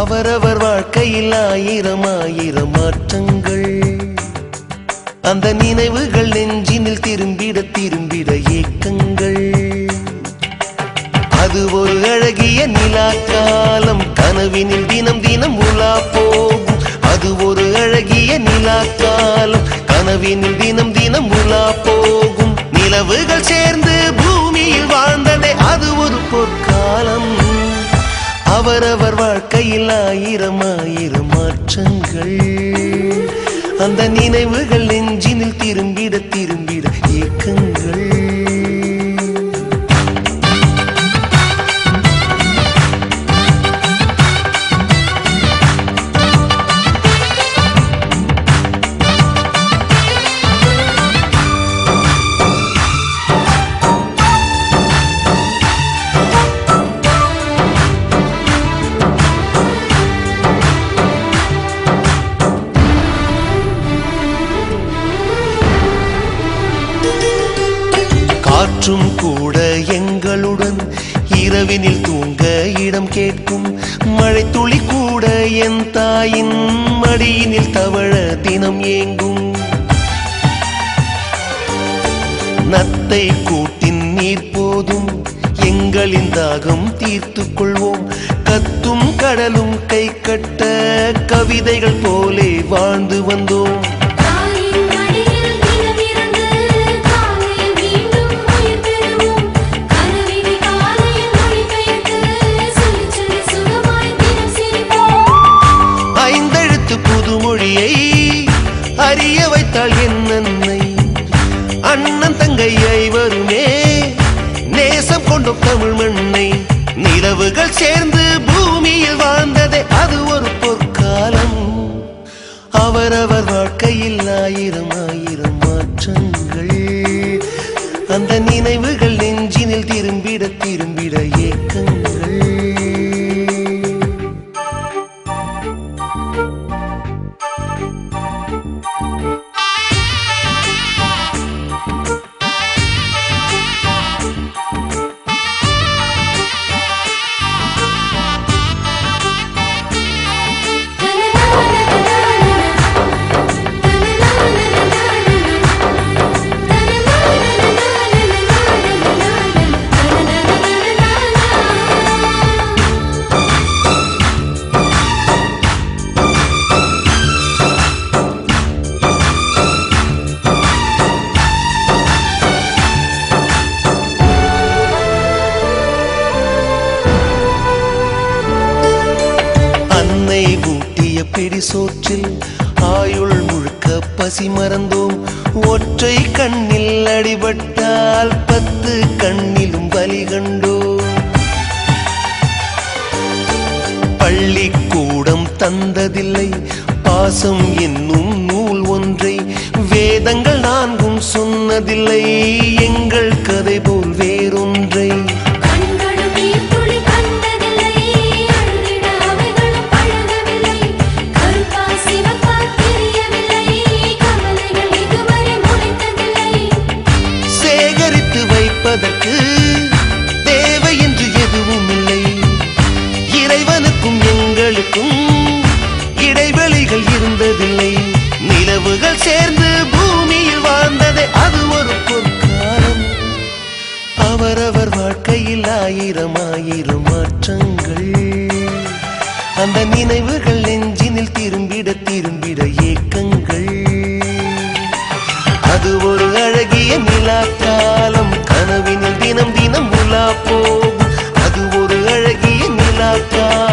அவரவர் வாழ்க்கையில் ஆயிரம் ஆயிரம் மாற்றங்கள். அந்த நினைவுகள் நெஞ்சினில் திரும்பிட திரும்பிட ஏக்கங்கள். அது ஒரு அழகிய நிலா காலம் கனவினில் தினம் தினம் உலா போகும். அது ஒரு அழகிய நிலா காலம் கனவினில் தினம் தினம் உலா போகும். நிலவுகள் சேர்ந்து அவரவர் வாழ்க்கையில் ஆயிரம் ஆயிரம் மாற்றங்கள். அந்த நினைவுகள் நெஞ்சினில் திரும்பிட திரும்ப காற்றும் கூட எங்களுடன் இரவினில் தூங்க இடம் கேட்கும். மழை துளி கூட என் தாயின் மடியினில் தவழ தினம் ஏங்கும். நத்தை கூட்டின் நீர் போதும். எங்களின் தாகம் தீர்த்து கொள்வோம். கத்தும் கடலும் கை கட்ட கவிதைகள் போலே வாழ்ந்து வந்தோம். அறிய வைத்தாள் என் அண்ணன் தங்கை ஐவருமே நேசம் கொண்டோம் தமிழ் மண்ணை. நிலவுகள் சேர்ந்து பூமியில் வாழ்ந்ததே அது ஒரு பொற்காலம். அவரவர் வாழ்க்கையில் ஆயிரம் ஆயிரம் மாற்றங்கள். அந்த நினைவுகள் நெஞ்சினில் திரும்பிட திரும்பிட அன்னை ஊட்டிய பிடி சோற்றில் ஆயுள் முழுக்க பசி மறந்தோம். ஒற்றை கண்ணில் அடிபட்டால் பத்து கண்ணிலும் பலி கண்டோம். பள்ளிக்கூடம் தந்ததில்லை பாசம் என்னும் நூல் ஒன்றை வேதங்கள் நான்கும் சொன்னதில்லை. வைப்பதற்கு தேவை என்று எதுவும் இல்லை. இறைவனுக்கும் எங்களுக்கும் இடைவெளிகள் இருந்ததில்லை. நிலவுகள் சேர்ந்து பூமியில் வாழ்ந்ததே அது ஒரு பொற்காலம். அவரவர் வாழ்க்கையில் ஆயிரம் ஆயிரம் மாற்றங்கள். அந்த நினைவுகள் நெஞ்சினில் திரும்பிட का